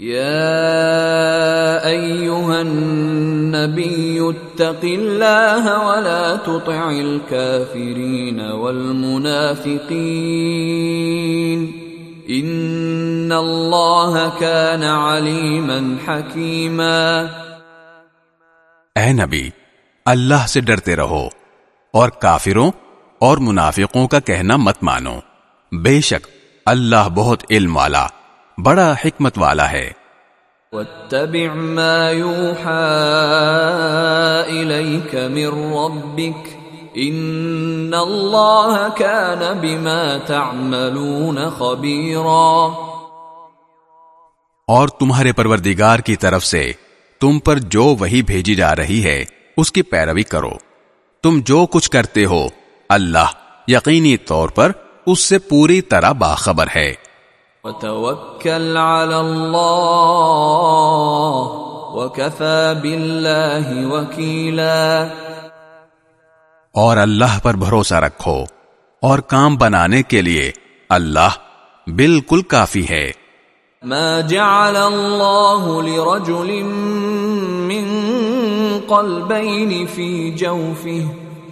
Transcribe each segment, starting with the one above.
يا ايها النبي اتق الله ولا تطع الكافرين والمنافقين ان الله كان عليما حكيما اے نبی، اللہ سے ڈرتے رہو اور کافروں اور منافقوں کا کہنا مت مانو۔ بے شک اللہ بہت علم والا۔ بڑا حکمت والا ہے۔ واتبع ما يوحى إليك من ربك إن الله كان بما تعملون خبيرا۔ اور تمہارے پروردگار کی طرف سے تم پر جو وہی بھیجی جا رہی ہے اس کی پیروی کرو۔ تم جو کچھ کرتے ہو اللہ یقینی طور پر اس سے پوری طرح باخبر ہے۔ وتوكل على الله وكفى بالله وكيلا. اور اللہ پر بھروسہ رکھو اور کام بنانے کے لیے اللہ بالکل کافی ہے۔ ما جعل الله لرجل من قلبين في جوفه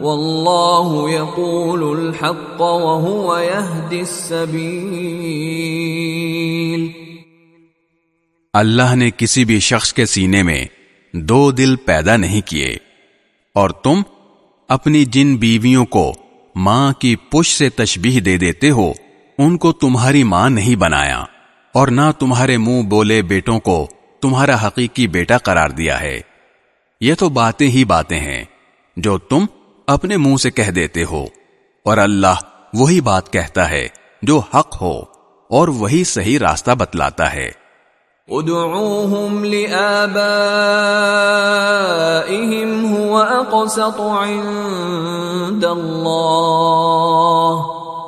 واللہ یقول الحق وهو يهدي السبیل اللہ نے کسی بھی شخص کے سینے میں دو دل پیدا نہیں کیے اور تم اپنی جن بیویوں کو ماں کی پش سے تشبیح دے دیتے ہو، ان کو تمہاری ماں نہیں بنایا اور نہ تمہارے منہ بولے بیٹوں کو تمہارا حقیقی بیٹا قرار دیا ہے۔ یہ تو باتیں ہی باتیں ہیں جو تم اپنے منہ سے کہہ دیتے ہو۔ اور اللہ وہی بات کہتا ہے جو حق ہو اور وہی صحیح راستہ بتلاتا ہے۔ ادعوهم لآبائهم هو اقسط عند الله،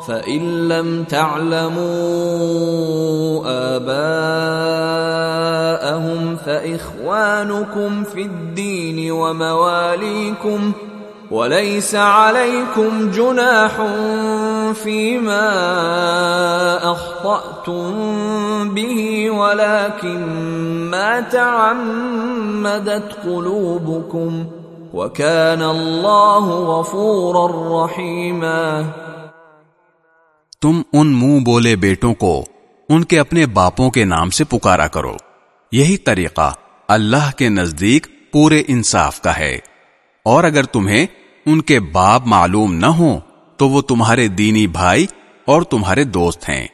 فإن لم تعلموا آباءهم فإخوانكم في الدين ومواليكم وليس عليكم جناح فيما أخطأتم به ولكن ما تعمدت قلوبكم وكان الله غفورا رحيما تم ان منہ بولے بیٹوں کو ان کے اپنے باپوں کے نام سے پکارا کرو۔ یہی طریقہ اللہ کے نزدیک پورے انصاف کا ہے۔ اور اگر تمہیں ان کے باپ معلوم نہ ہو تو وہ تمہارے دینی بھائی اور تمہارے دوست ہیں۔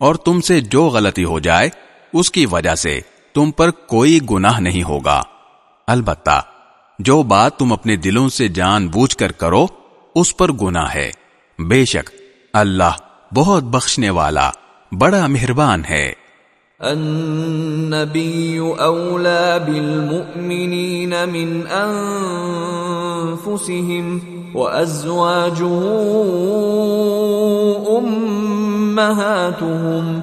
اور تم سے جو غلطی ہو جائے، اس کی وجہ سے تم پر کوئی گناہ نہیں ہوگا۔ البتہ، جو بات تم اپنے دلوں سے جان بوجھ کر کرو، اس پر گناہ ہے۔ بے شک، اللہ بہت بخشنے والا، بڑا مہربان ہے۔ النبي أولى بالمؤمنين من انفسهم وازواجه أمهاتهم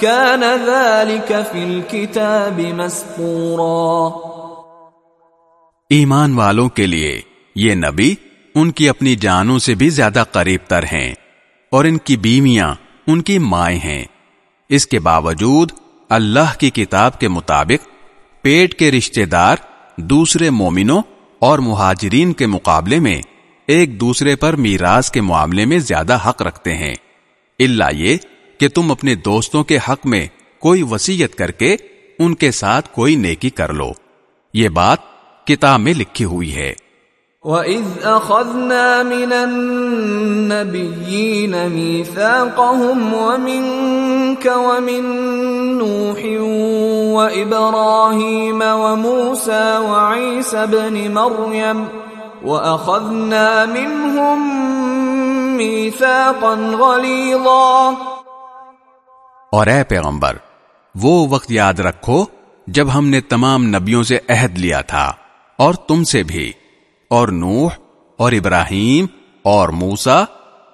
كان ذلك في الكتاب مسطورا۔ ایمان والوں کے لیے یہ نبی ان کی اپنی جانوں سے بھی زیادہ قریب تر ہیں اور ان کی بیویاں ان کی مائیں ہیں۔ اس کے باوجود اللہ کی کتاب کے مطابق پیٹ کے رشتے دار دوسرے مومنوں اور مہاجرین کے مقابلے میں ایک دوسرے پر میراث کے معاملے میں زیادہ حق رکھتے ہیں۔ اللہ یہ کہ تم اپنے دوستوں کے حق میں کوئی وسیعت کر کے ان کے ساتھ کوئی نیکی کر لو۔ یہ بات کتاب میں لکھی ہوئی ہے۔ وَإِذْ أَخَذْنَا مِنَ النَّبِيِّينَ مِيثَاقَهُمْ وَمِنْكَ وَمِنْ نُوحٍ وَإِبْرَاهِيمَ وَمُوسَى وَعِيسَى بْنِ مَرْيَمَ وَأَخَذْنَا مِنْهُمْ مِيثَاقًا غَلِيظًا۔ اور اے پیغمبر، وہ وقت یاد رکھو جب ہم نے تمام نبیوں سے عہد لیا تھا، اور تم سے بھی، اور نوح، اور ابراہیم، اور موسا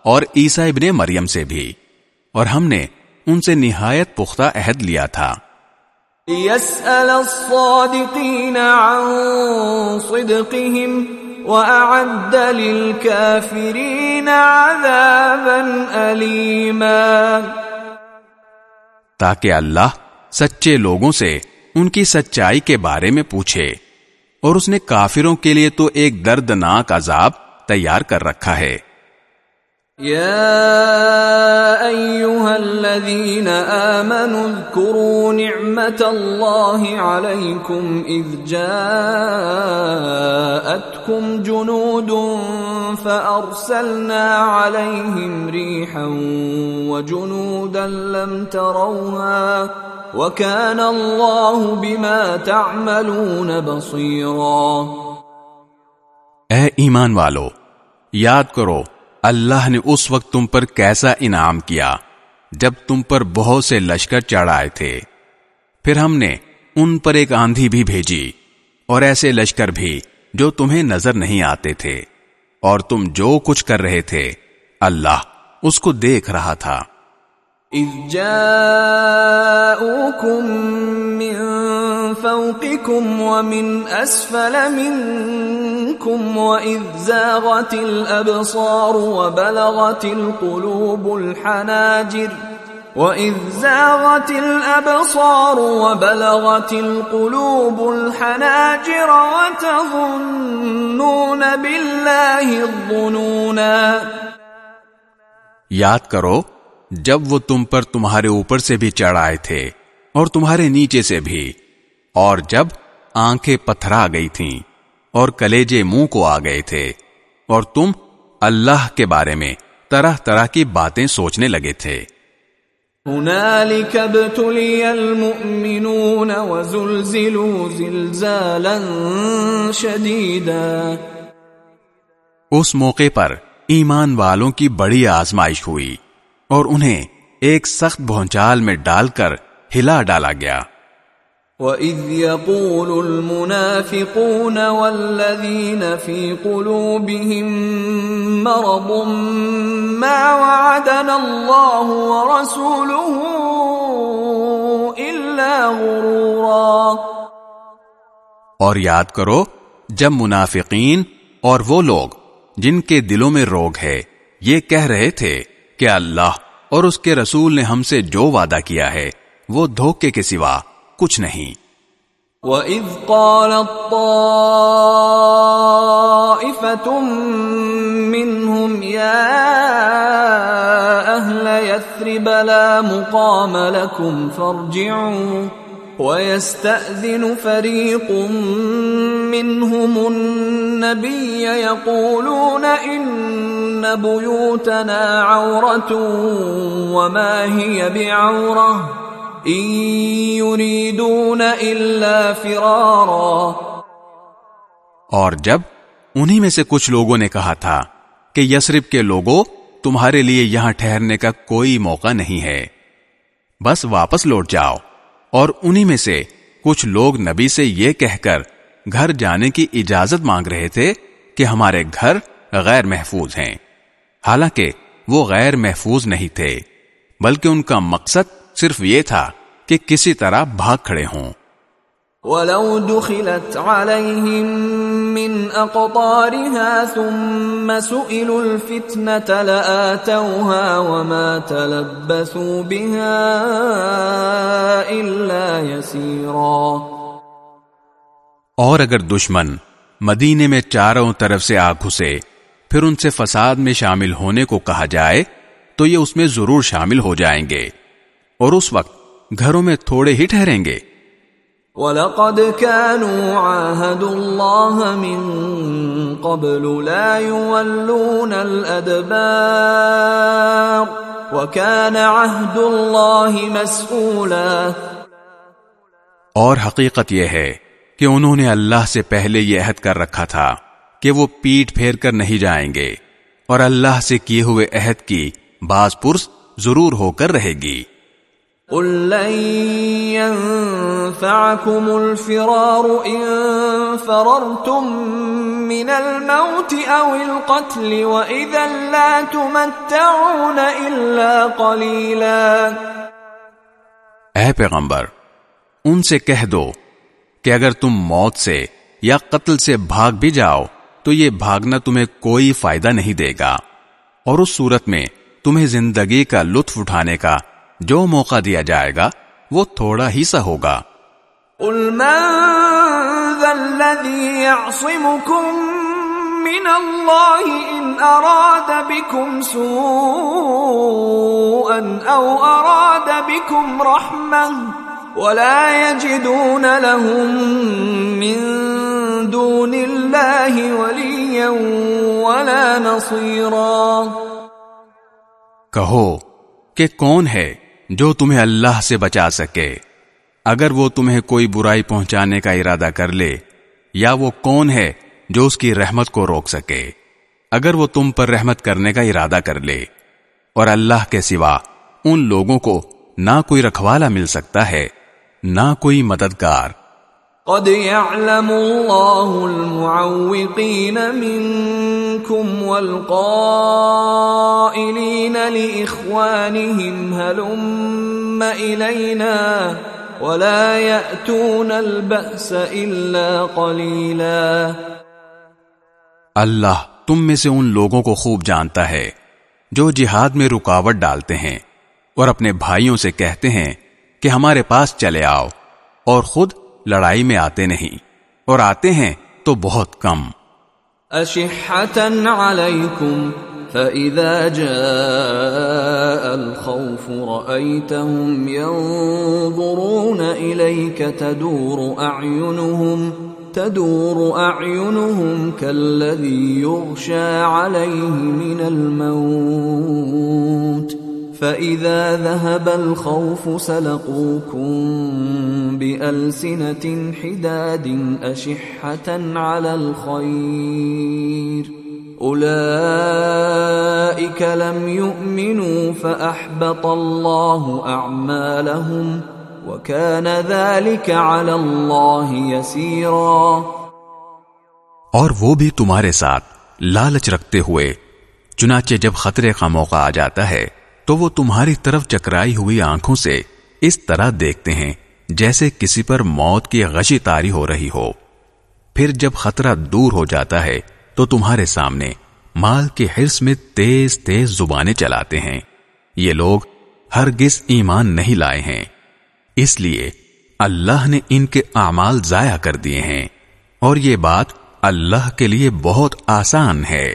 اور عیسا ابن مریم سے بھی، اور ہم نے ان سے نہایت پختہ عہد لیا تھا۔ يسأل الصادقين عن صدقهم وأعد للكافرين عذابا أليما تاکہ اللہ سچے لوگوں سے ان کی سچائی کے بارے میں پوچھے۔ اور اس نے کافروں کے لیے تو ایک دردناک عذاب تیار کر رکھا ہے۔ يا ايها الذين امنوا اذكروا نعمه الله عليكم اذ جاءتكم جنود فارسلنا عليهم ريحا وجنودا لم تروها وكان الله بما تعملون بصيرا اے ایمان والو، یاد کرو، اللہ نے اس وقت تم پر کیسا انعام کیا جب تم پر بہت سے لشکر چڑھائے تھے۔ پھر ہم نے ان پر ایک آندھی بھی بھیجی اور ایسے لشکر بھی جو تمہیں نظر نہیں آتے تھے۔ اور تم جو کچھ کر رہے تھے، اللہ اس کو دیکھ رہا تھا۔ اذ من فوقكم ومن اسفل منكم واذ زاغت الابصار وبلغت القلوب الحناجر وَإِذْ زَاغَتِ الْأَبْصَارُ وَبَلَغَتِ الْقُلُوبُ الْحَنَاجِرَ وَتَظُنُّونَ بِاللَّهِ الظُّنُونَا یاد کرو جب وہ تم پر تمہارے اوپر سے بھی چڑھائے تھے اور تمہارے نیچے سے بھی اور جب آنکھیں پتھرا گئی تھیں اور کلیجے منہ کو آ گئے تھے اور تم اللہ کے بارے میں طرح طرح کی باتیں سوچنے لگے تھے۔ اس موقع پر ایمان والوں کی بڑی آزمائش ہوئی اور انہیں ایک سخت بھونچال میں ڈال کر ہلا ڈالا گیا۔ وَإِذْ يَقُولُ الْمُنَافِقُونَ وَالَّذِينَ فِي قُلُوبِهِم مَّرَضٌ مَّا وَعَدَنَا اللَّهُ وَرَسُولُهُ إِلَّا غُرُورًا۔ اور یاد کرو جب منافقین اور وہ لوگ جن کے دلوں میں روگ ہے، یہ کہہ رہے تھے کہ اللہ اور اس کے رسول نے ہم سے جو وعدہ کیا ہے، وہ دھوکے کے سوا کچھ نہیں۔ وَإِذْ قَالَتْ طَائِفَةٌ مِّنْهُمْ يَا أَهْلَ يَثْرِبَ لَا مُقَامَ لَكُمْ فَارْجِعُوا وَيَسْتَأْذِنُ فَرِيقٌ مِّنْهُمُ النَّبِيَّ يَقُولُونَ إِنَّ بُيُوتَنَا عَوْرَةٌ وَمَا هِيَ بِعَوْرَةٍ اور جب انہی میں سے کچھ لوگوں نے کہا تھا کہ یسرف کے لوگوں، تمہارے لیے یہاں ٹھہرنے کا کوئی موقع نہیں ہے، بس واپس لوٹ جاؤ۔ اور انہی میں سے کچھ لوگ نبی سے یہ کہہ کر گھر جانے کی اجازت مانگ رہے تھے کہ ہمارے گھر غیر محفوظ ہیں۔ حالانکہ وہ غیر محفوظ نہیں تھے، بلکہ ان کا مقصد صرف یہ تھا کہ کسی طرح بھاگ کھڑے ہوں۔ ولو دخلت عليهم من أقطارها ثم سئلوا الفتنة لآتوها وما تلبثوا بها يسيرا اور اگر دشمن مدینے میں چاروں طرف سے آ گھسے، پھر ان سے فساد میں شامل ہونے کو کہا جائے، تو یہ اس میں ضرور شامل ہو جائیں گے۔ اور اس وقت گھروں میں تھوڑے ہی ٹھہریں گے۔ وَلَقَدْ كَانُوا عَاهَدُوا اللَّهَ مِن قَبْلُ لَا يُوَلُّونَ الْأَدْبَارِ وَكَانَ عَهْدُ اللَّهِ مَسْئُولًا اور حقیقت یہ ہے کہ انہوں نے اللہ سے پہلے یہ عہد کر رکھا تھا کہ وہ پیٹ پھیر کر نہیں جائیں گے اور اللہ سے کیے ہوئے عہد کی باز پرس ضرور ہو کر رہے گی۔ لن ينفعكم الفرار إن فررتم من الموت أو القتل وإذا لا تمتعون إلا قليلا اے پیغمبر، ان سے کہہ دو کہ اگر تم موت سے یا قتل سے بھاگ بھی جاؤ، تو یہ بھاگنا تمہیں کوئی فائدہ نہیں دے گا۔ اور اس صورت میں تمہیں زندگی کا لطف اٹھانے کا جو موقع دیا جائے گا وہ تھوڑا ہی سا ہوگا۔ قل من ذا الذي يعصمكم من الله إن أراد بكم سوءا أو أراد بكم رحمة ولا يجدون لهم من دون الله وليا ولا نصيرا۔ کہو کہ کون ہے جو تمہیں اللہ سے بچا سکے۔ اگر وہ تمہیں کوئی برائی پہنچانے کا ارادہ کر لے، یا وہ کون ہے جو اس کی رحمت کو روک سکے۔ اگر وہ تم پر رحمت کرنے کا ارادہ کر لے، اور اللہ کے سوا ان لوگوں کو نہ کوئی رکھوالا مل سکتا ہے، نہ کوئی مددگار۔ قد يعلم الله المعوقين منكم والقائلين لإخوانهم هلم إلينا ولا يأتون البأس إلا قليلا اللہ تم میں سے ان لوگوں کو خوب جانتا ہے جو جہاد میں رکاوٹ ڈالتے ہیں اور اپنے بھائیوں سے کہتے ہیں کہ ہمارے پاس چلے آؤ اور خود لڑائی میں آتے نہیں اور آتے ہیں تو بہت کم۔ علیکم فَإِذَا جَاءَ الْخَوْفُ رَأَيْتَهُمْ يَنظُرُونَ إِلَيْكَ تَدُورُ أَعْيُنُهُمْ تَدُورُ أَعْيُنُهُمْ كَالَّذِي يُغْشَى عَلَيْهِ مِنَ الْمَوْتِ۔ فَإِذَا ذَهَبَ الْخَوْفُ سَلَقُوكُمْ بِأَلْسِنَةٍ حِدَادٍ أَشِحَّةً عَلَى الْخَيْرِ اولئیک لم یؤمنوا فاحبط اللہ اعمالهم وكان ذلك على اللہ یسیرا اور وہ بھی تمہارے ساتھ لالچ رکھتے ہوئے، چنانچہ جب خطرے کا موقع آ جاتا ہے تو وہ تمہاری طرف چکرائی ہوئی آنکھوں سے اس طرح دیکھتے ہیں جیسے کسی پر موت کی غشی تاری ہو رہی ہو۔ پھر جب خطرہ دور ہو جاتا ہے تو تمہارے سامنے مال کے حرص میں تیز تیز زبانیں چلاتے ہیں۔ یہ لوگ ہرگز ایمان نہیں لائے ہیں۔ اس لیے اللہ نے ان کے اعمال ضائع کر دیے ہیں۔ اور یہ بات اللہ کے لیے بہت آسان ہے۔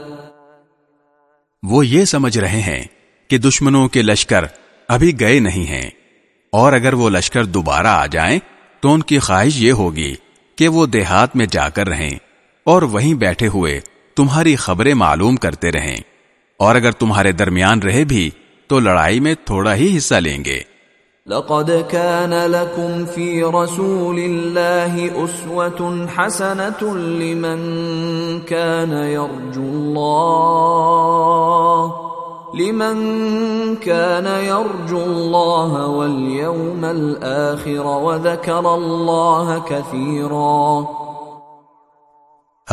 وہ یہ سمجھ رہے ہیں کہ دشمنوں کے لشکر ابھی گئے نہیں ہیں۔ اور اگر وہ لشکر دوبارہ آ جائیں، تو ان کی خواہش یہ ہوگی کہ وہ دیہات میں جا کر رہیں اور وہیں بیٹھے ہوئے تمہاری خبریں معلوم کرتے رہیں۔ اور اگر تمہارے درمیان رہے بھی، تو لڑائی میں تھوڑا ہی حصہ لیں گے۔ لقد كان لكم في رسول الله أسوة حسنة لمن كان يرجو الله، لمن كان يرجو الله واليوم الآخر وذكر الله كثيرا.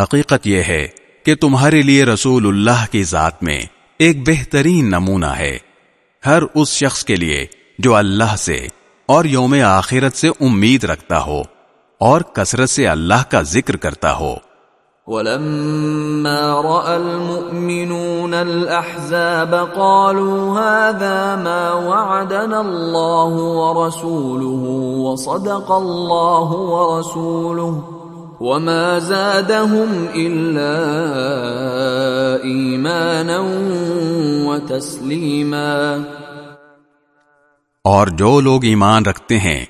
حقیقت یہ ہے کہ تمہارے لیے رسول اللہ کی ذات میں ایک بہترین نمونہ ہے۔ ہر اس شخص کے لیے جو اللہ سے اور یوم آخرت سے امید رکھتا ہو اور کثرت سے اللہ کا ذکر کرتا ہو۔ ولما راى المؤمنون الاحزاب قالوا هذا ما وعدنا الله ورسوله وصدق الله ورسوله وما زادهم الا ايمانا وتسليما اور جو لوگ ایمان رکھتے ہیں،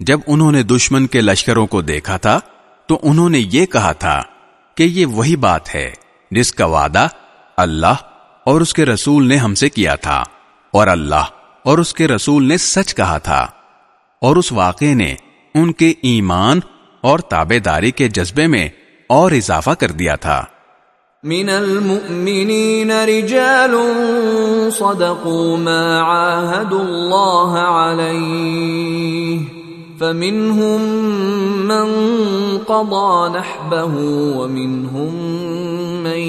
جب انہوں نے دشمن کے لشکروں کو دیکھا تھا، تو انہوں نے یہ کہا تھا کہ یہ وہی بات ہے جس کا وعدہ اللہ اور اس کے رسول نے ہم سے کیا تھا، اور اللہ اور اس کے رسول نے سچ کہا تھا۔ اور اس واقعے نے ان کے ایمان اور تابے داری کے جذبے میں اور اضافہ کر دیا تھا۔ من المؤمنین رجال صدقوا ما عاهدوا الله علیہ فمنهم من قضى نحبه ومنهم من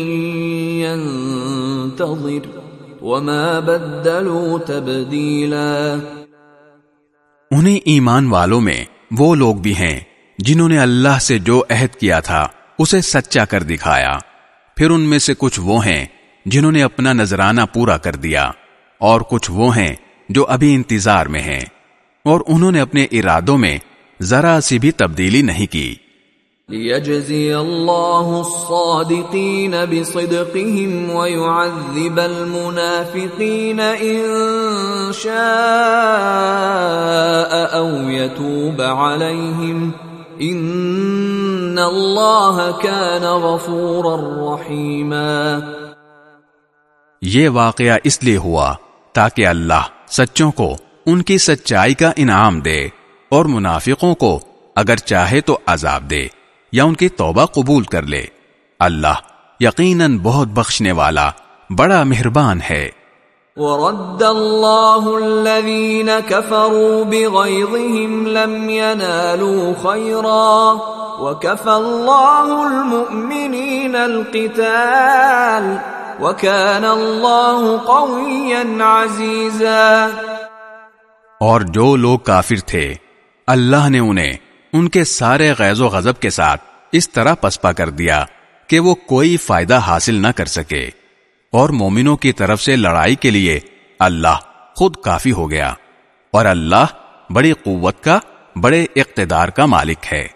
ينتظر وما بدلوا تبديلا انہیں ایمان والوں میں وہ لوگ بھی ہیں جنہوں نے اللہ سے جو عہد کیا تھا اسے سچا کر دکھایا۔ پھر ان میں سے کچھ وہ ہیں جنہوں نے اپنا نذرانہ پورا کر دیا، اور کچھ وہ ہیں جو ابھی انتظار میں ہیں۔ اور انہوں نے اپنے ارادوں میں ذرا سی بھی تبدیلی نہیں کی۔ ليجزي الله الصادقين بصدقهم ويعذب المنافقين إن شاء أو يتوب عليهم إن الله كان غفورا رحيما۔ یہ واقعہ اس لیے ہوا تاکہ اللہ سچوں کو ان کی سچائی کا انعام دے اور منافقوں کو اگر چاہے تو عذاب دے یا ان کی توبہ قبول کر لے۔ اللہ یقیناً بہت بخشنے والا، بڑا مہربان ہے۔ ورد الله الذين كفروا بغيظهم لم ينالوا خيرا وكفى الله المؤمنين القتال وكان الله قويا عزيزا اور جو لوگ کافر تھے، اللہ نے انہیں ان کے سارے غیظ و غضب کے ساتھ اس طرح پسپا کر دیا کہ وہ کوئی فائدہ حاصل نہ کر سکے۔ اور مومنوں کی طرف سے لڑائی کے لیے اللہ خود کافی ہو گیا اور اللہ بڑی قوت کا، بڑے اقتدار کا مالک ہے۔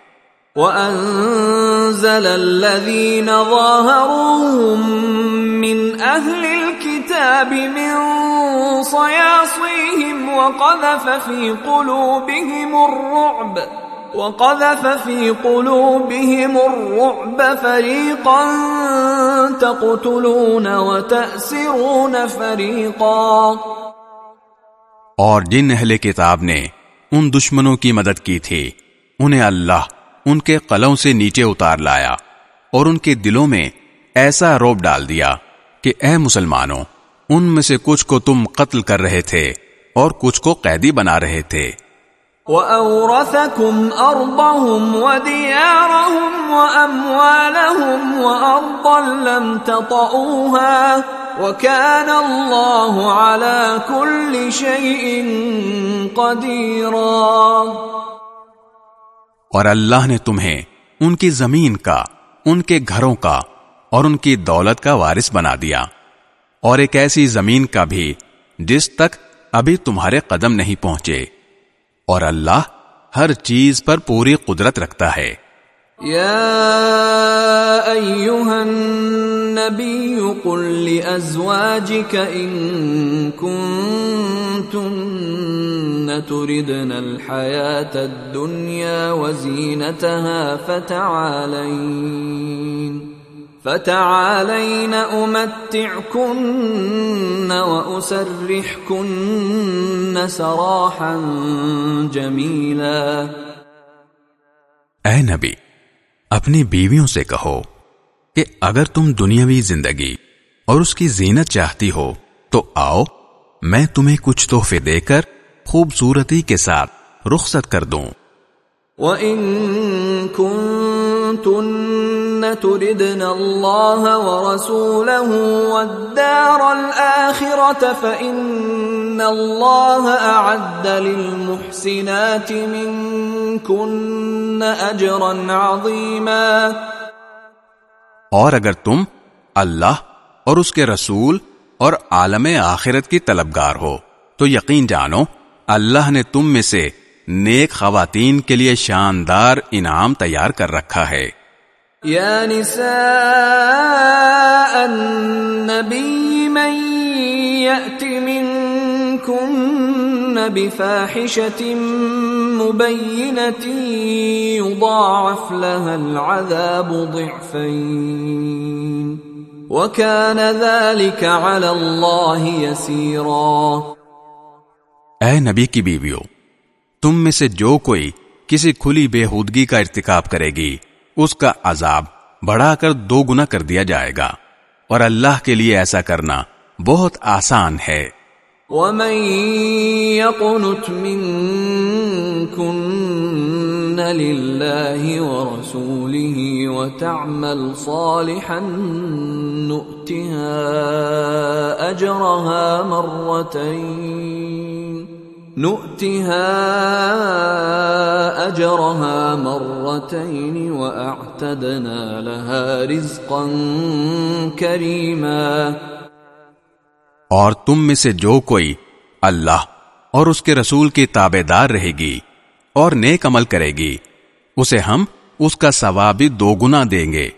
وَأَنزَلَ الَّذِينَ ظَاهَرُوهُم مِّنْ أَهْلِ الْكِتَابِ مِنْ صَيَاصِيهِمْ وَقَذَفَ فِي قُلُوبِهِمُ الرُّعْبَ وَقَذَفَ فِي قُلُوبِهِمُ الرُّعْبَ فَرِيقًا تَقْتُلُونَ وَتَأْسِرُونَ فَرِيقًا. اور جن اہل کتاب نے ان دشمنوں کی مدد کی تھی، انہیں اللہ ان کے قلوں سے نیچے اتار لایا اور ان کے دلوں میں ایسا روب ڈال دیا کہ اے مسلمانوں، ان میں سے کچھ کو تم قتل کر رہے تھے اور کچھ کو قیدی بنا رہے تھے۔ وَأَوْرَثَكُمْ أَرْضَهُمْ وَدِيَارَهُمْ وَأَمْوَالَهُمْ وَأَرْضًا لَمْ تَطَئُوهَا وَكَانَ اللَّهُ عَلَى كُلِّ شَيْءٍ قَدِيرًا اور اللہ نے تمہیں ان کی زمین کا، ان کے گھروں کا اور ان کی دولت کا وارث بنا دیا۔ اور ایک ایسی زمین کا بھی جس تک ابھی تمہارے قدم نہیں پہنچے۔ اور اللہ ہر چیز پر پوری قدرت رکھتا ہے۔ يا أيها النبي قل لأزواجك إن كنتن تردن الحياة الدنيا وزينتها فتعالين فتعالين أمتعكن وأسرحكن سراحا اے نبی، اپنی بیویوں سے کہو کہ اگر تم دنیاوی زندگی اور اس کی زینت چاہتی ہو تو آؤ، میں تمہیں کچھ تحفے دے کر خوبصورتی کے ساتھ رخصت کر دوں۔ وَإِن كُنتُنَّ تُرِدْنَ اللَّهَ وَرَسُولَهُ وَالدَّارَ الْآخِرَةَ فَإِنَّ اللَّهَ أَعَدَّ لِلْمُحْسِنَاتِ مِنكُنَّ أَجْرًا عَظِيمًا۔ اور اگر تم اللہ اور اس کے رسول اور عالم آخرت کی طلبگار ہو، تو یقین جانو، اللہ نے تم میں سے نیک خواتین کے لیے شاندار انعام تیار کر رکھا ہے۔ یا نساء النبی من یأت منکن بفاحشة مبینة یضاعف لها العذاب ضعفین۔ وَكَانَ ذَلِكَ عَلَى اللَّهِ يَسِيرًا اے نبی کی بیویو تم میں سے جو کوئی کسی کھلی بے حودگی کا ارتکاب کرے گی، اس کا عذاب بڑھا کر دو گنا کر دیا جائے گا۔ اور اللہ کے لیے ایسا کرنا بہت آسان ہے۔ وَمَن يَقْنُتْ مِنكُنَّ لِلَّهِ وَرَسُولِهِ وَتَعْمَلْ صَالِحًا نُؤْتِهَا أَجْرَهَا مَرَّتَيْنِ نؤتها اجرها مرتين واعتدنا لها رزقا كريما. اور تم میں سے جو کوئی اللہ اور اس کے رسول کی تابے دار رہے گی اور نیک عمل کرے گی، اسے ہم اس کا ثواب بھی دو گنا دیں گے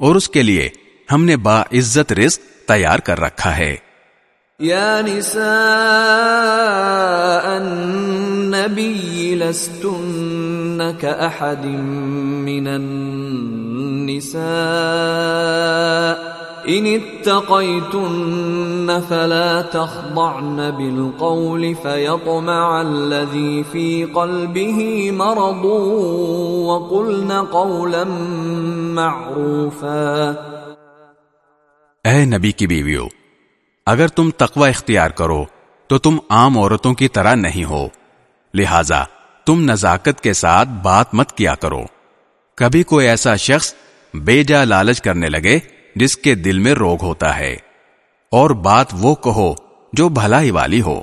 اور اس کے لیے ہم نے با عزت رزق تیار کر رکھا ہے۔ يا نساء النبي لستن كأحد من النساء إن اتقيتن فلا تخضعن بالقول فيطمع الذي في قلبه مرض وقلن قولا معروفا اے نبی کی بیویو اگر تم تقوی اختیار کرو، تو تم عام عورتوں کی طرح نہیں ہو۔ لہذا تم نزاکت کے ساتھ بات مت کیا کرو۔ کبھی کوئی ایسا شخص بے جا لالچ کرنے لگے جس کے دل میں روگ ہوتا ہے، اور بات وہ کہو جو بھلائی والی ہو۔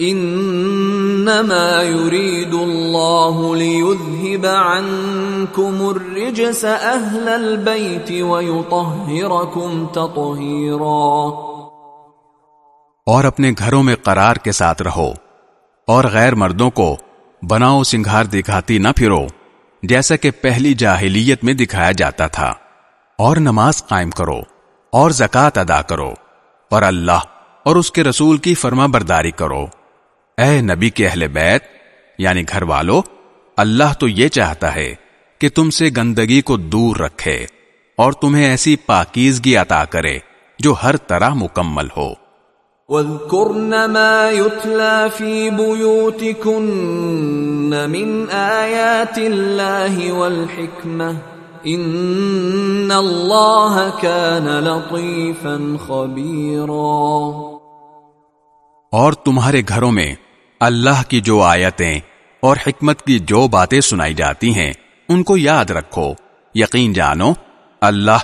انما يريد الله ليذهب عنكم الرجس اهل البيت ويطهركم تطهيرا اور اپنے گھروں میں قرار کے ساتھ رہو اور غیر مردوں کو بناؤ سنگھار دکھاتی نہ پھرو، جیسا کہ پہلی جاہلیت میں دکھایا جاتا تھا۔ اور نماز قائم کرو اور زکوٰۃ ادا کرو اور اللہ اور اس کے رسول کی فرما برداری کرو۔ اے نبی کے اہل بیت یعنی گھر والو اللہ تو یہ چاہتا ہے کہ تم سے گندگی کو دور رکھے اور تمہیں ایسی پاکیزگی عطا کرے جو ہر طرح مکمل ہو۔ وَاذْكُرْنَ مَا يُتْلَى فِي بُيُوتِكُنَّ مِنْ آيَاتِ اللَّهِ وَالْحِكْمَةِ إِنَّ اللَّهَ كَانَ لَطِيفًا خَبِيرًا۔ اور تمہارے گھروں میں اللہ کی جو آیتیں اور حکمت کی جو باتیں سنائی جاتی ہیں، ان کو یاد رکھو۔ یقین جانو، اللہ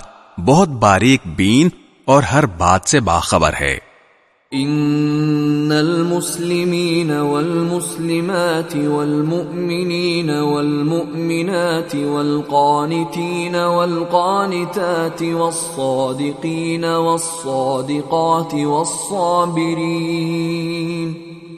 بہت باریک بین اور ہر بات سے باخبر ہے۔ ان المسلمین والمسلمات والمؤمنین والمؤمنات والقانتین والقانتات والصادقین والصادقات والصابرین۔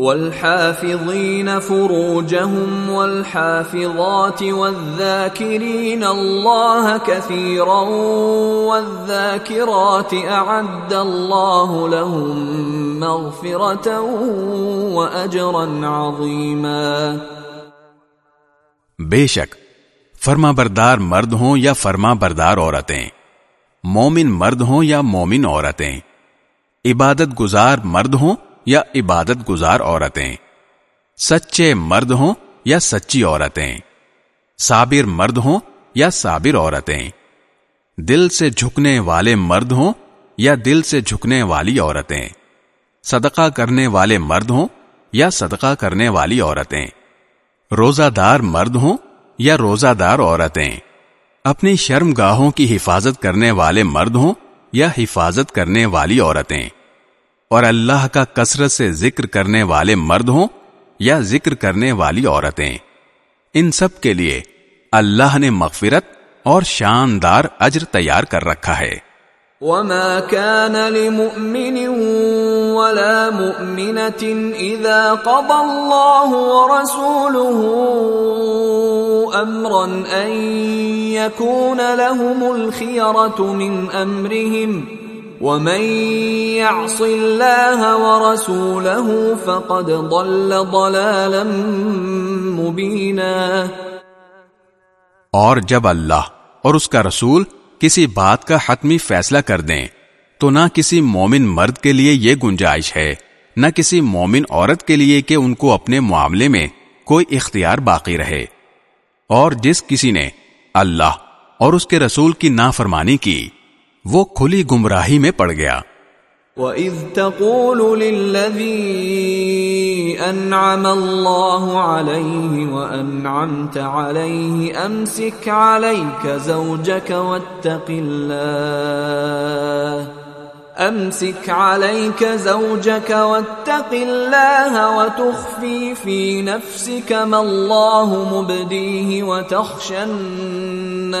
والحافظين فروجهم والحافظات والذاكرين الله كثيرا والذاكرات اعد الله لهم مغفرة واجرا عظيما بے شک فرما بردار مرد ہوں یا فرما بردار عورتیں، مومن مرد ہوں یا مومن عورتیں، عبادت گزار مرد ہوں یا عبادت گزار عورتیں۔ سچے مرد ہوں یا سچی عورتیں۔ صابر مرد ہوں یا صابر عورتیں۔ دل سے جھکنے والے مرد ہوں یا دل سے جھکنے والی عورتیں۔ صدقہ کرنے والے مرد ہوں یا صدقہ کرنے والی عورتیں۔ روزہ دار مرد ہوں یا روزہ دار عورتیں۔ اپنی شرم گاہوں کی حفاظت کرنے والے مرد ہوں یا حفاظت کرنے والی عورتیں۔ اور اللہ کا کثرت سے ذکر کرنے والے مرد ہوں یا ذکر کرنے والی عورتیں۔ ان سب کے لیے اللہ نے مغفرت اور شاندار اجر تیار کر رکھا ہے۔ وما كان لمؤمن ولا مؤمنة إذا قضى الله ورسوله أمرا أن يكون لهم الخيرة من أمرهم ومن يعص الله ورسوله فقد ضل ضلالا مبينا اور جب اللہ اور اس کا رسول کسی بات کا حتمی فیصلہ کر دیں، تو نہ کسی مومن مرد کے لیے یہ گنجائش ہے، نہ کسی مومن عورت کے لیے کہ ان کو اپنے معاملے میں کوئی اختیار باقی رہے۔ اور جس کسی نے اللہ اور اس کے رسول کی نافرمانی کی وہ کھلی گمراہی میں پڑ گیا۔ وَإِذْ تَقُولُ لِلَّذِي أَنْعَمَ اللَّهُ عَلَيْهِ وَأَنْعَمْتَ عَلَيْهِ أَمْسِكْ عَلَيْكَ زَوْجَكَ وَاتَّقِ اللَّهِ، أَمْسِكْ عَلَيْكَ زَوْجَكَ وَاتَّقِ اللَّهَ وَتُخْفِي فِي نَفْسِكَ مَا اللَّهُ مُبْدِيهِ وَتَخْشَى النَّاسَ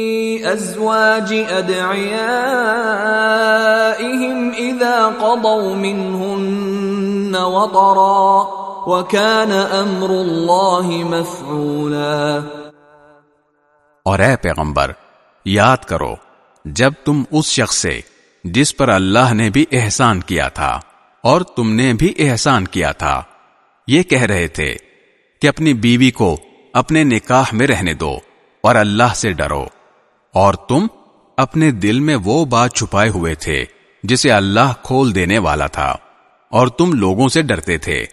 ازواج ادعيائهم اذا قضوا منهن وطرا وكان امر الله مفعولا اور اے پیغمبر، یاد کرو، جب تم اس شخص سے جس پر اللہ نے بھی احسان کیا تھا اور تم نے بھی احسان کیا تھا، یہ کہہ رہے تھے کہ اپنی بیوی کو اپنے نکاح میں رہنے دو اور اللہ سے ڈرو۔ اور تم اپنے دل میں وہ بات چھپائے ہوئے تھے جسے اللہ کھول دینے والا تھا، اور تم لوگوں سے ڈرتے تھے۔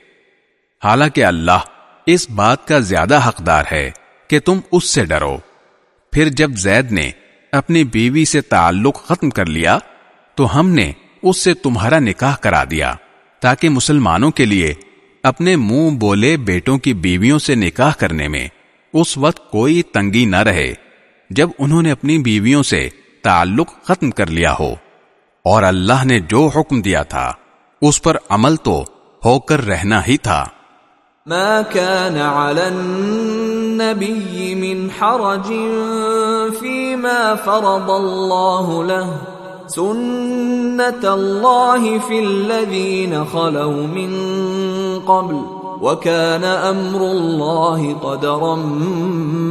حالانکہ اللہ اس بات کا زیادہ حقدار ہے کہ تم اس سے ڈرو۔ پھر جب زید نے اپنی بیوی سے تعلق ختم کر لیا، تو ہم نے اس سے تمہارا نکاح کرا دیا، تاکہ مسلمانوں کے لیے اپنے منہ بولے بیٹوں کی بیویوں سے نکاح کرنے میں اس وقت کوئی تنگی نہ رہے۔ جب انہوں نے اپنی بیویوں سے تعلق ختم کر لیا ہو اور اللہ نے جو حکم دیا تھا، اس پر عمل تو ہو کر رہنا ہی تھا۔ ما كان على النبي من حرج فيما فرض الله له، سنت اللہ فی الذین خلو من قبل وکان امر اللہ قدرا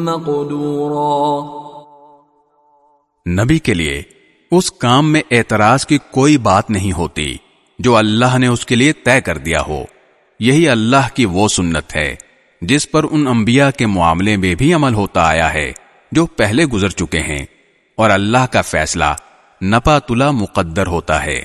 مقدورا۔ نبی کے لیے اس کام میں اعتراض کی کوئی بات نہیں ہوتی جو اللہ نے اس کے لیے طے کر دیا ہو۔ یہی اللہ کی وہ سنت ہے جس پر ان انبیاء کے معاملے میں بھی عمل ہوتا آیا ہے جو پہلے گزر چکے ہیں اور اللہ کا فیصلہ نپا تلا مقدر ہوتا ہے۔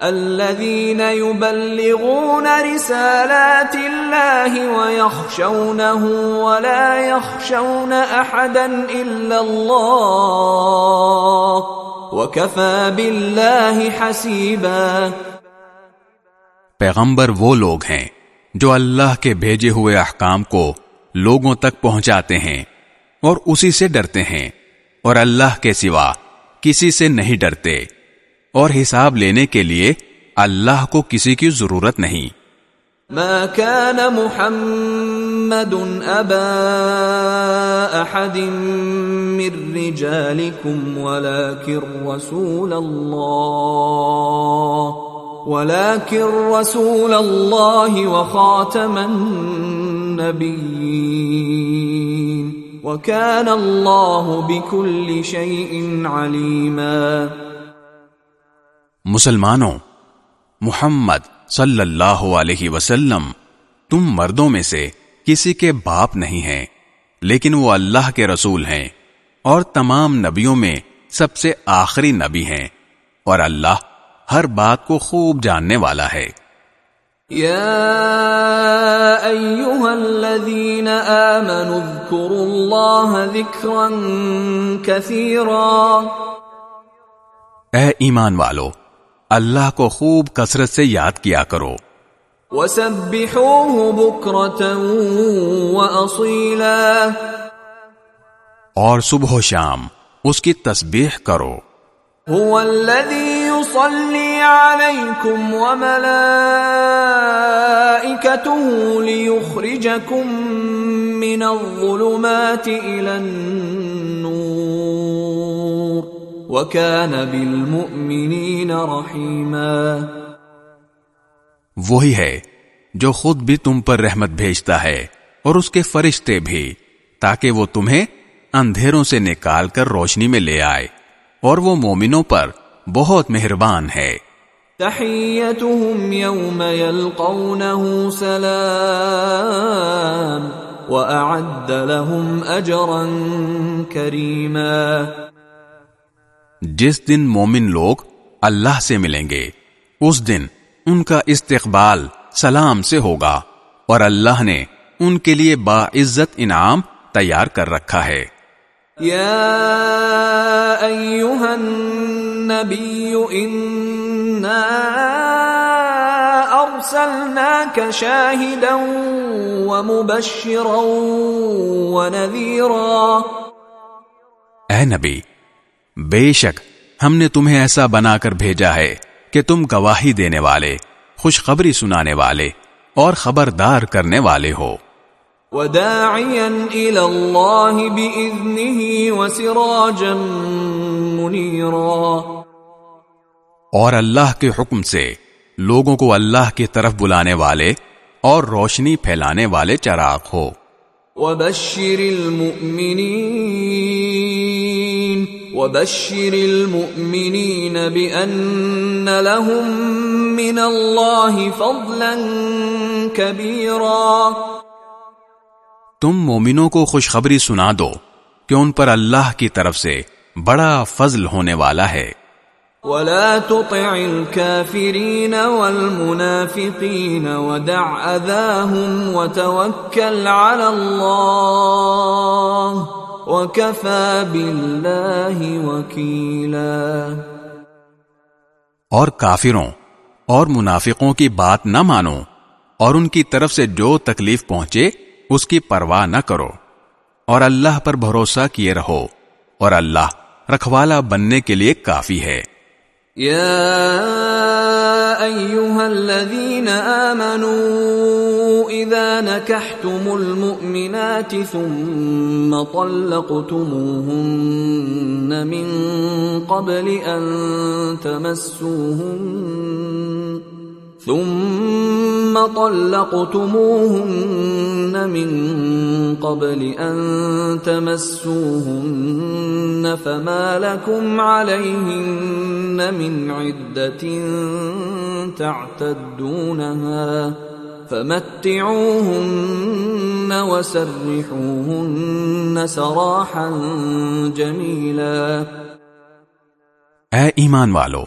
الذين يبلغون رسالات الله ويخشونه ولا يخشون احدا الا الله وكفى بالله حسيبا پیغمبر وہ لوگ ہیں جو اللہ کے بھیجے ہوئے احکام کو لوگوں تک پہنچاتے ہیں اور اسی سے ڈرتے ہیں اور اللہ کے سوا کسی سے نہیں ڈرتے۔ اور حساب لینے کے لیے اللہ کو کسی کی ضرورت نہیں۔ ما كان محمد ابا احد من رجالكم ولكن رسول الله ولكن رسول الله وخاتم النبيين وكان الله بكل شيء عليما مسلمانوں محمد صلی اللہ علیہ وسلم تم مردوں میں سے کسی کے باپ نہیں ہیں لیکن وہ اللہ کے رسول ہیں اور تمام نبیوں میں سب سے آخری نبی ہیں اور اللہ ہر بات کو خوب جاننے والا ہے۔ یا ایوہا الذین آمنوا اذکروا اللہ ذکرا کثیرا۔ اے ایمان والو اللہ کو خوب کثرت سے یاد کیا کرو۔ وسبحوه بكرة وأصيلا۔ اور صبح و شام اس کی تسبیح کرو۔ هو الذي يصلي عليكم وملائكته ليخرجكم من الظلمات إلى النور۔ وَكَانَ بِالْمُؤْمِنِينَ رَحِيمًا۔ وہی ہے جو خود بھی تم پر رحمت بھیجتا ہے اور اس کے فرشتے بھی تاکہ وہ تمہیں اندھیروں سے نکال کر روشنی میں لے آئے اور وہ مومنوں پر بہت مہربان ہے۔ تحیتهم یوم یلقونه سلام وأعد لهم أجرا كريما جس دن مومن لوگ اللہ سے ملیں گے اس دن ان کا استقبال سلام سے ہوگا اور اللہ نے ان کے لیے با عزت انعام تیار کر رکھا ہے۔ یا ایوہا النبی انا ارسلناک شاہدا ومبشرا ونذیرا اے نبی بے شک ہم نے تمہیں ایسا بنا کر بھیجا ہے کہ تم گواہی دینے والے خوشخبری سنانے والے اور خبردار کرنے والے ہو۔ اور اللہ کے حکم سے لوگوں کو اللہ کی طرف بلانے والے اور روشنی پھیلانے والے چراغ ہو۔ وبشر المؤمنين وبشر المؤمنين بأن لهم من الله فضلا كبيرا تم مومنوں کو خوشخبری سنا دو کہ ان پر اللہ کی طرف سے بڑا فضل ہونے والا ہے۔ ولا تطع الكافرين والمنافقين ودع اذاهم وتوكل على الله وكفى بالله وكيلا اور کافروں اور منافقوں کی بات نہ مانو اور ان کی طرف سے جو تکلیف پہنچے اس کی پرواہ نہ کرو اور اللہ پر بھروسہ کیے رہو اور اللہ رکھوالا بننے کے لیے کافی ہے۔ يا ايها الذين امنوا اذا نكحتم المؤمنات ثم طلقتموهن من قبل ان تمسوهن ثم طلقتموهن من قبل أن تمسوهن فما لكم عليهن من عدة تعتدونها فمتعوهن وسرحوهن سراحا جميلا اے ایمان والو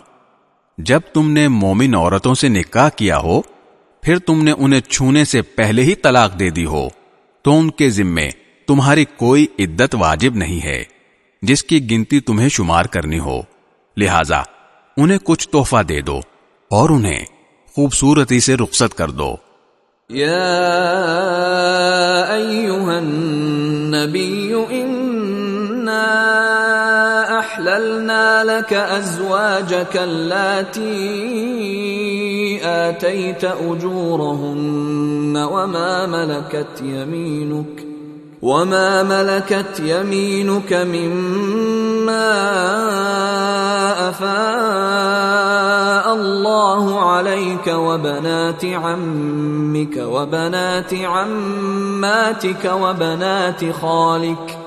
جب تم نے مومن عورتوں سے نکاح کیا ہو، پھر تم نے انہیں چھونے سے پہلے ہی طلاق دے دی ہو، تو ان کے ذمے تمہاری کوئی عدت واجب نہیں ہے، جس کی گنتی تمہیں شمار کرنی ہو۔ لہذا انہیں کچھ تحفہ دے دو اور انہیں خوبصورتی سے رخصت کر دو۔ يا أيها النبي إنا أحللنا لك أزواجك اللاتي آتيت أجورهن وما ملكت يمينك وما ملكت يمينك مما أفاء الله عليك وبنات عمك وبنات عماتك وبنات خالك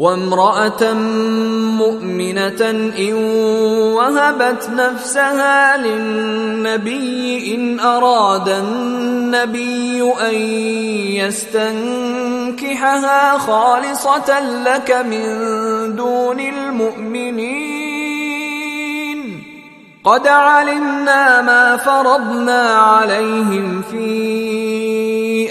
وامرأة مؤمنة إن وهبت نفسها للنبي إن أراد النبي أن يستنكحها خالصة لك من دون المؤمنين. قد علمنا ما فرضنا عليهم في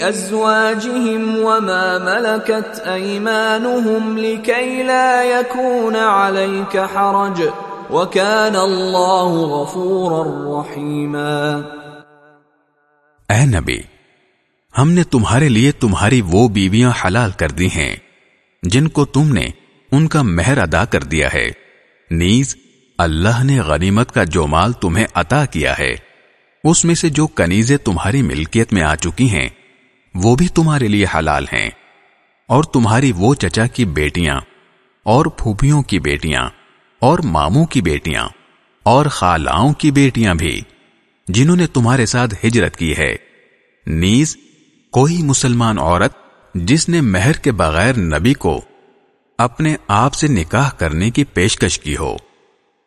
أزواجهم وما ملكت أيمانهم لكي لا يكون عليك حرج وكان الله غفورا رحيما اے نبی، ہم نے تمہارے لیے تمہاری وہ بیویاں حلال کر دی ہیں، جن کو تم نے ان کا مہر ادا کر دیا ہے۔ نیز، اللہ نے غنیمت کا جو مال تمہیں عطا کیا ہے، اس میں سے جو کنیزیں تمہاری ملکیت میں آ چکی ہیں وہ بھی تمہارے لیے حلال ہیں، اور تمہاری وہ چچا کی بیٹیاں، اور پھوپھیوں کی بیٹیاں، اور ماموں کی بیٹیاں، اور خالاؤں کی بیٹیاں بھی، جنہوں نے تمہارے ساتھ ہجرت کی ہے۔ نیز، کوئی مسلمان عورت جس نے مہر کے بغیر نبی کو اپنے آپ سے نکاح کرنے کی پیشکش کی ہو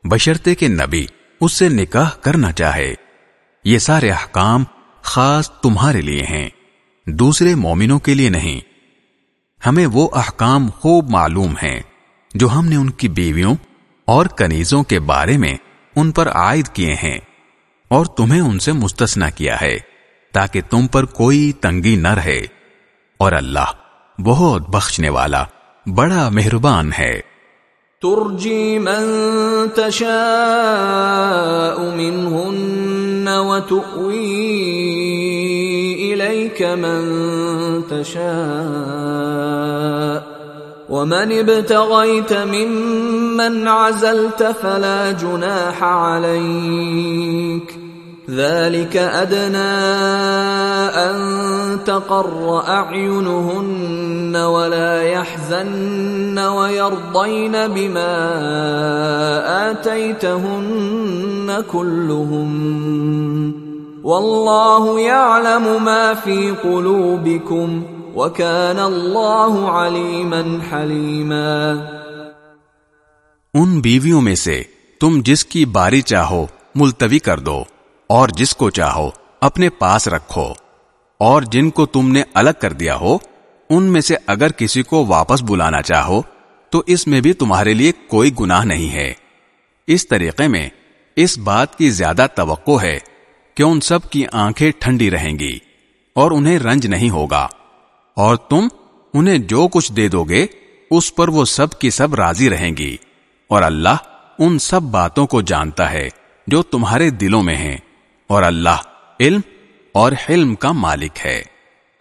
بشرتے کے نبی اس سے نکاح کرنا چاہے، یہ سارے احکام خاص تمہارے لیے ہیں۔ دوسرے مومنوں کے لیے نہیں۔ ہمیں وہ احکام خوب معلوم ہیں جو ہم نے ان کی بیویوں اور کنیزوں کے بارے میں ان پر عائد کیے ہیں اور تمہیں ان سے مستثنا کیا ہے تاکہ تم پر کوئی تنگی نہ رہے۔ اور اللہ بہت بخشنے والا، بڑا مہربان ہے۔ ترجي من تشاء منهن وتؤوي إليك من تشاء. ومن ابتغيت ممن عزلت فلا جناح عليك. ذلك أدنى أن تقر أعينهن ولا يحزن ويرضين بما آتيتهن كلهم. والله يعلم ما في قلوبكم وكان الله عليما حليما ان بیویوں میں سے تم جس کی باری چاہو ملتوی کر دو اور جس کو چاہو اپنے پاس رکھو اور جن کو تم نے الگ کر دیا ہو، ان میں سے اگر کسی کو واپس بلانا چاہو، تو اس میں بھی تمہارے لیے کوئی گناہ نہیں ہے۔ اس طریقے میں اس بات کی زیادہ توقع ہے کہ ان سب کی آنکھیں ٹھنڈی رہیں گی اور انہیں رنج نہیں ہوگا؟ اور تم انہیں جو کچھ دے دو گے، اس پر وہ سب کی سب راضی رہیں گی۔ اور اللہ ان سب باتوں کو جانتا ہے جو تمہارے دلوں میں ہیں۔ اور اللہ علم اور حلم کا مالک ہے۔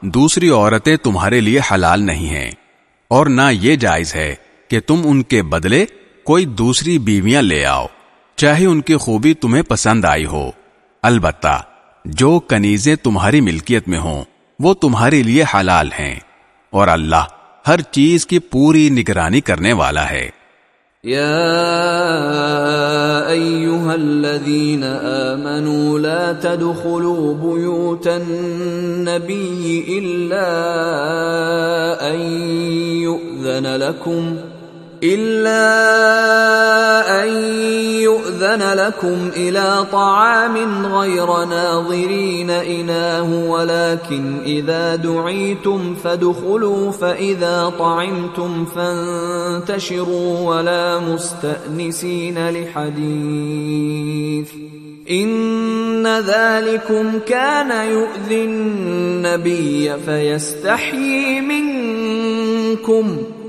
دوسری عورتیں تمہارے لیے حلال نہیں ہیں۔ اور نہ یہ جائز ہے کہ تم ان کے بدلے کوئی دوسری بیویاں لے آؤ، چاہے ان کی خوبی تمہیں پسند آئی ہو۔ البتہ، جو کنیزیں تمہاری ملکیت میں ہوں، وہ تمہارے لیے حلال ہیں۔ اور اللہ ہر چیز کی پوری نگرانی کرنے والا ہے۔ يا ايها الذين امنوا لا تدخلوا بيوت النبي الا ان يؤذن لكم إلا أن يؤذن لكم إلى طعام غير ناظرين إناه، ولكن إذا دعيتم فادخلوا، فإذا طعمتم فانتشروا ولا مستأنسين لحديث. إن ذلكم كان يؤذي النبي فيستحيي منكم ۖ.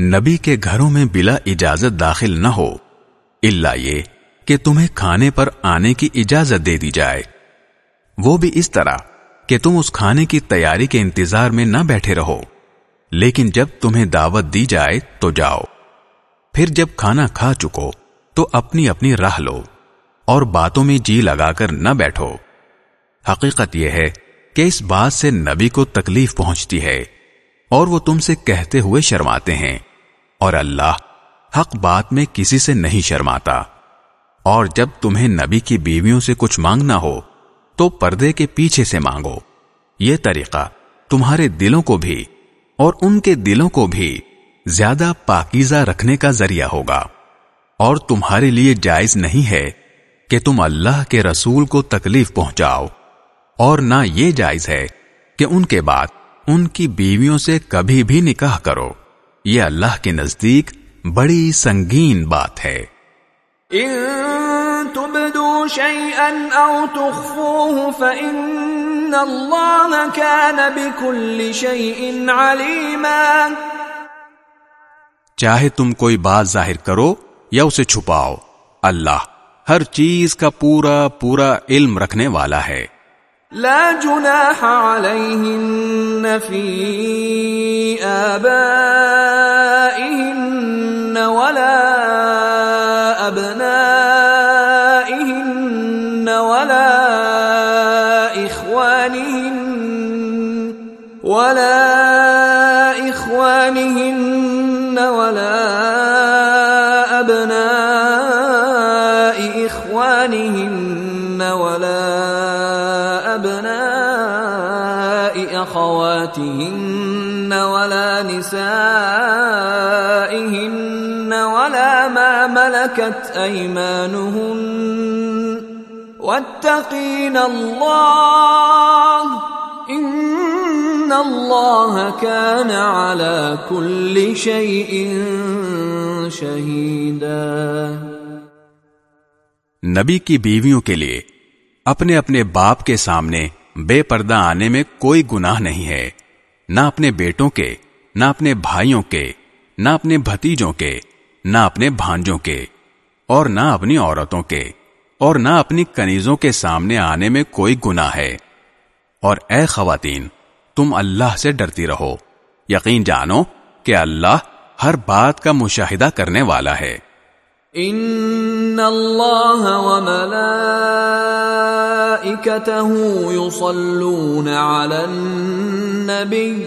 نبی کے گھروں میں بلا اجازت داخل نہ ہو۔ اللہ یہ کہ تمہیں کھانے پر آنے کی اجازت دے دی جائے۔ وہ بھی اس طرح کہ تم اس کھانے کی تیاری کے انتظار میں نہ بیٹھے رہو۔ لیکن جب تمہیں دعوت دی جائے تو جاؤ۔ پھر جب کھانا کھا چکو تو اپنی اپنی راہ لو اور باتوں میں جی لگا کر نہ بیٹھو۔ حقیقت یہ ہے کہ اس بات سے نبی کو تکلیف پہنچتی ہے اور وہ تم سے کہتے ہوئے شرماتے ہیں۔ اور اللہ حق بات میں کسی سے نہیں شرماتا۔ اور جب تمہیں نبی کی بیویوں سے کچھ مانگنا ہو، تو پردے کے پیچھے سے مانگو۔ یہ طریقہ تمہارے دلوں کو بھی اور ان کے دلوں کو بھی زیادہ پاکیزہ رکھنے کا ذریعہ ہوگا۔ اور تمہارے لیے جائز نہیں ہے کہ تم اللہ کے رسول کو تکلیف پہنچاؤ۔ اور نہ یہ جائز ہے کہ ان کے بعد ان کی بیویوں سے کبھی بھی نکاح کرو۔ یہ اللہ کے نزدیک بڑی سنگین بات ہے۔ چاہے تم کوئی بات ظاہر کرو یا اسے چھپاؤ اللہ ہر چیز کا پورا پورا علم رکھنے والا ہے۔ لا جناح عليهن في آبائهن ولا أخواتهن ولا نسائهن ولا ما ملكت أيمانهن. واتقين الله إن الله كان على كل شيء شهيدا. نبی کی بیویوں کے لیے اپنے اپنے باپ کے سامنے بے پردہ آنے میں کوئی گناہ نہیں ہے۔ نہ اپنے بیٹوں کے، نہ اپنے بھائیوں کے، نہ اپنے بھتیجوں کے، نہ اپنے بھانجوں کے، اور نہ اپنی عورتوں کے، اور نہ اپنی کنیزوں کے سامنے آنے میں کوئی گناہ ہے۔ اور اے خواتین، تم اللہ سے ڈرتی رہو۔ یقین جانو کہ اللہ ہر بات کا مشاہدہ کرنے والا ہے۔ ان اللہ وملائکته يصلون على النبي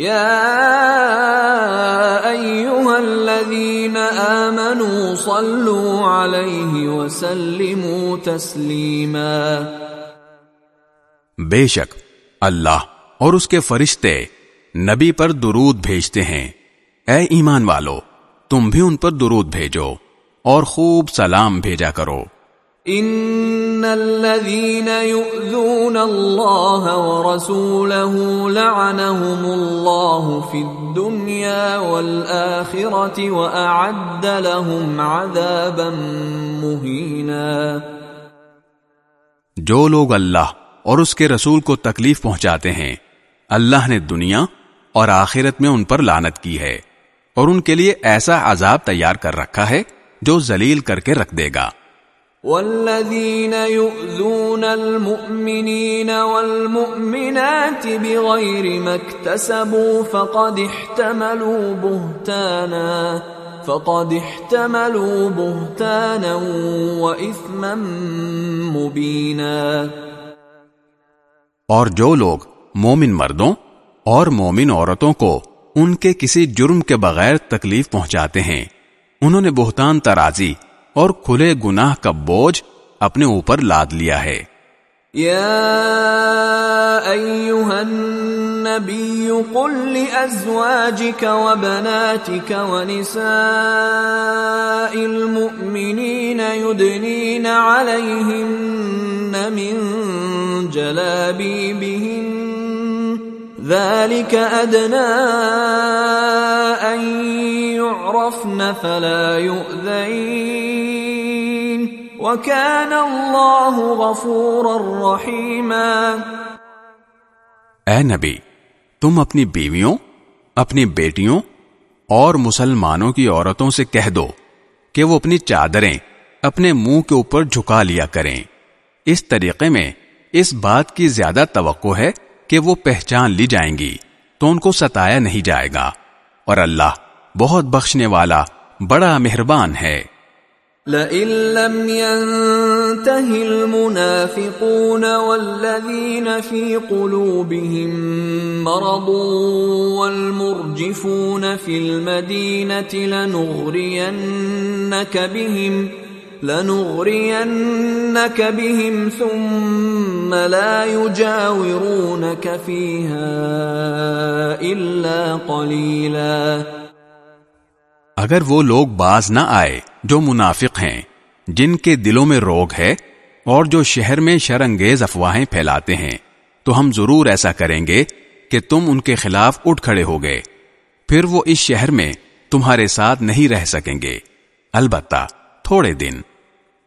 يا ايها الذين امنوا صلوا عليه وسلموا تسليما بے شک، اللہ اور اس کے فرشتے نبی پر درود بھیجتے ہیں۔ اے ایمان والو، تم بھی ان پر درود بھیجو۔ اور خوب سلام بھیجا کرو۔ ان الذين يؤذون الله ورسوله لعنهم الله في الدنيا والآخرة وأعد لهم عذابا مهينا جو لوگ اللہ اور اس کے رسول کو تکلیف پہنچاتے ہیں اللہ نے دنیا اور آخرت میں ان پر لانت کی ہے اور ان کے لیے ایسا عذاب تیار کر رکھا ہے جو ذلیل کر کے رکھ دے گا۔ والذين يؤذون المؤمنين والمؤمنات بغير ما اكتسبوا فقد احتملوا بهتانا فقد احتملوا بهتانا واثما مبينا۔ اور جو لوگ مومن مردوں اور مومن عورتوں کو ان کے کسی جرم کے بغیر تکلیف پہنچاتے ہیں انہوں نے بہتان ترازی اور کھلے گناہ کا بوجھ اپنے اوپر لاد لیا ہے۔ یا ایوہا النبی قل لأزواجك وبناتك ونساء المؤمنین يدنین علیہن من جلابیبہن ذلك أدنى أن يعرفن فلا يؤذين وكان الله غفورا رحيما اے نبی، تم اپنی بیویوں، اپنی بیٹیوں اور مسلمانوں کی عورتوں سے کہہ دو کہ وہ اپنی چادریں اپنے منہ کے اوپر جھکا لیا کریں۔ اس طریقے میں اس بات کی زیادہ توقع ہے کہ وہ پہچان لی جائیں گی تو ان کو ستایا نہیں جائے گا۔ اور اللہ بہت بخشنے والا، بڑا مہربان ہے۔ لئن لم ينته المنافقون والذين في قلوبهم مرض والمرجفون في المدينة لنغرينك بهم لنغرينك بهم ثم لا يجاورونك فيها إلا قليلا. اگر وہ لوگ باز نہ آئے جو منافق ہیں، جن کے دلوں میں روگ ہے اور جو شہر میں شرنگیز افواہیں پھیلاتے ہیں، تو ہم ضرور ایسا کریں گے کہ تم ان کے خلاف اٹھ کھڑے ہو گئے۔ پھر وہ اس شہر میں تمہارے ساتھ نہیں رہ سکیں گے۔ البتہ تھوڑے دن۔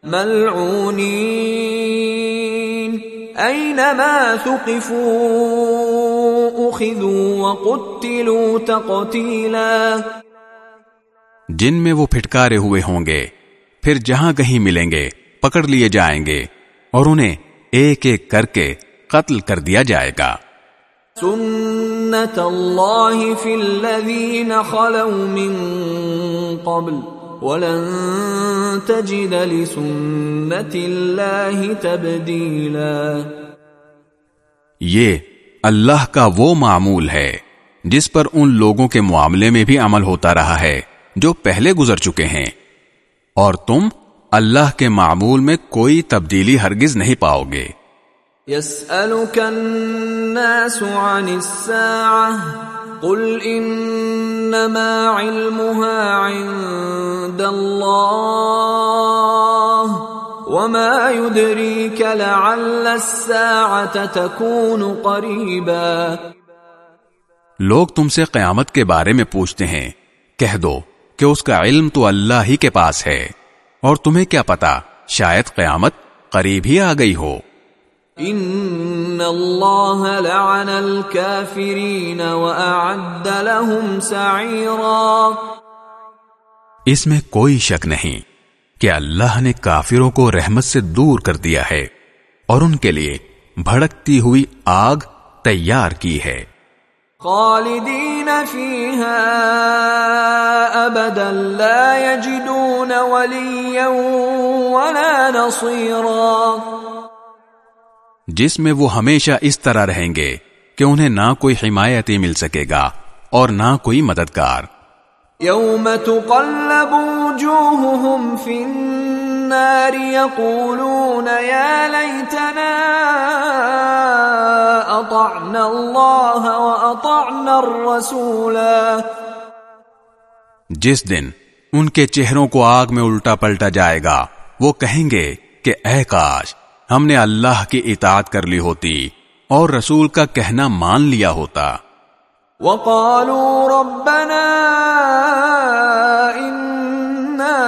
ملعونین اینما ثقفوا اخذوا وقتلوا تقتیلا۔ جن میں وہ پھٹکارے ہوئے ہوں گے پھر جہاں کہیں ملیں گے پکڑ لیے جائیں گے اور انہیں ایک ایک کر کے قتل کر دیا جائے گا۔ سنت اللہ فی الذین خلو من قبل۔ ولن تجد لسنت اللہ تبدیلا یہ اللہ کا وہ معمول ہے جس پر ان لوگوں کے معاملے میں بھی عمل ہوتا رہا ہے جو پہلے گزر چکے ہیں۔ اور تم اللہ کے معمول میں کوئی تبدیلی ہرگز نہیں پاؤ گے۔ يسألك الناس عن الساعة۔ قل إنما علمها عند الله وما يدريك لعل الساعة تكون قريبا لوگ تم سے قیامت کے بارے میں پوچھتے ہیں، کہہ دو کہ اس کا علم تو اللہ ہی کے پاس ہے، اور تمہیں کیا پتا، شاید قیامت قریب ہی آ گئی ہو۔ ان اللہ لعن الكافرین واعد لهم سعیرا اس میں کوئی شک نہیں کہ اللہ نے کافروں کو رحمت سے دور کر دیا ہے اور ان کے لیے بھڑکتی ہوئی آگ تیار کی ہے۔ خالدین فیہا ابدا لا یجدون ولیا ولا نصیرا جس میں وہ ہمیشہ اس طرح رہیں گے کہ انہیں نہ کوئی حمایتی مل سکے گا اور نہ کوئی مددگار۔ یوم تقلب وجوہهم فی النار یقولون یا لیتنا اطعنا اللہ و اطعنا الرسولا جس دن ان کے چہروں کو آگ میں الٹا پلٹا جائے گا وہ کہیں گے کہ اے کاش ہم نے اللہ کی اطاعت کر لی ہوتی اور رسول کا کہنا مان لیا ہوتا۔ وقالوا ربنا إنا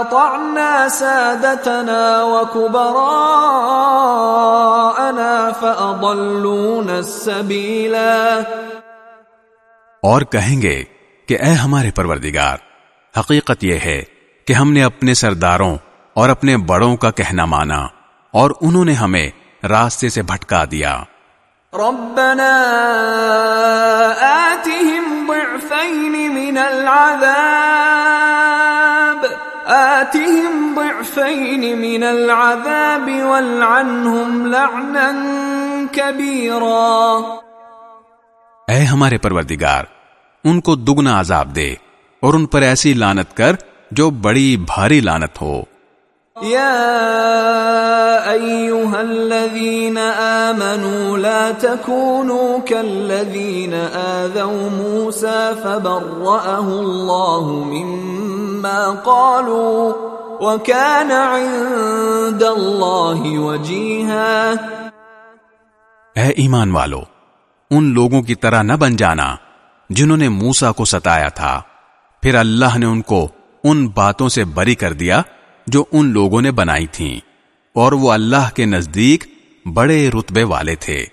أطعنا سادتنا وكبراءنا فأضلونا السبيلا۔ اور کہیں گے کہ اے ہمارے پروردگار حقیقت یہ ہے کہ ہم نے اپنے سرداروں اور اپنے بڑوں کا کہنا مانا اور انہوں نے ہمیں راستے سے بھٹکا دیا۔ ربنا آتهم ضعفين من العذاب آتهم ضعفين من العذاب والعنهم لعنا كبيرا۔ اے ہمارے پروردگار ان کو دگنا عذاب دے اور ان پر ایسی لانت کر جو بڑی بھاری لانت ہو۔ يا ايها الذين امنوا لا تكونوا كالذين اذوا موسى فبرأه الله مما قالوا وكان عند الله وجيها. اے ایمان والو، ان لوگوں کی طرح نہ بن جانا جنہوں نے موسا کو ستایا تھا۔ پھر اللہ نے ان کو ان باتوں سے بری کر دیا۔ جو ان لوگوں نے بنائی تھیں اور وہ اللہ کے نزدیک بڑے رتبے والے تھے۔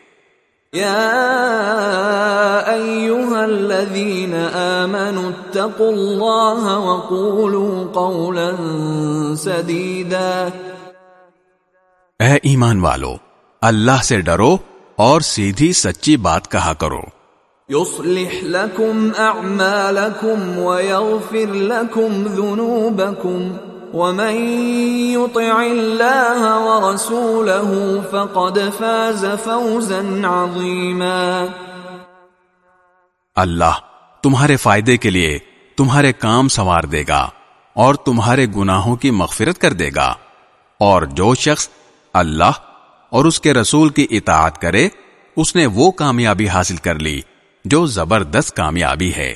یا ایوہا الذین آمنوا اتقوا اللہ وقولوا قولا سدیدا۔ اے ایمان والو اللہ سے ڈرو اور سیدھی سچی بات کہا کرو۔ يصلح لكم اعمالكم ويغفر لكم ذنوبكم ومن يطع الله ورسوله فقد فاز فوزا عظيما اللہ تمہارے فائدے کے لیے تمہارے کام سوار دے گا اور تمہارے گناہوں کی مغفرت کر دے گا اور جو شخص اللہ اور اس کے رسول کی اطاعت کرے، اس نے وہ کامیابی حاصل کر لی جو زبردست کامیابی ہے۔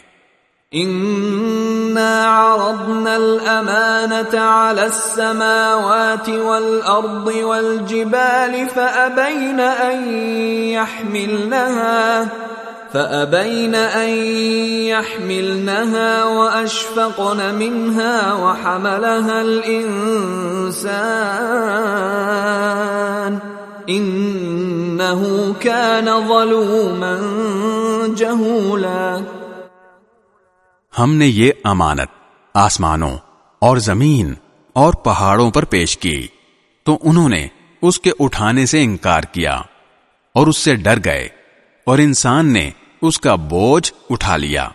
إنا عرضنا الأمانة على السماوات والأرض والجبال فأبين أن يحملنها، فأبين أن يحملنها وأشفقن منها وحملها الإنسان إنه كان ظلوما ہم نے یہ امانت آسمانوں اور زمین اور پہاڑوں پر پیش کی۔ تو انہوں نے اس کے اٹھانے سے انکار کیا اور اس سے ڈر گئے اور انسان نے اس کا بوجھ اٹھا لیا۔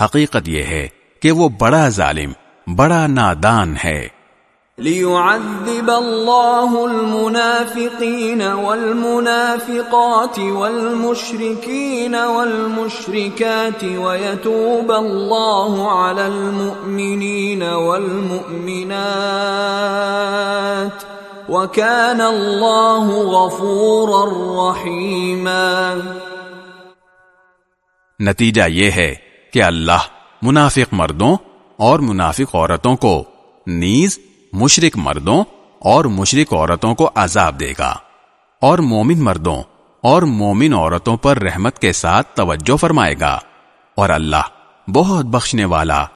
حقیقت یہ ہے کہ وہ بڑا ظالم، بڑا نادان ہے۔ ليعذب الله المنافقين والمنافقات والمشركين والمشركات ويتوب الله على المؤمنين والمؤمنات وكان الله غفورا رحيما نتیجہ یہ ہے کہ اللہ منافق مردوں اور منافق عورتوں کو نیز مشرق مردوں اور مشرق عورتوں کو عذاب دے گا۔ اور مومن مردوں اور مومن عورتوں پر رحمت کے ساتھ توجہ فرمائے گا۔ اور اللہ بہت بخشنے والا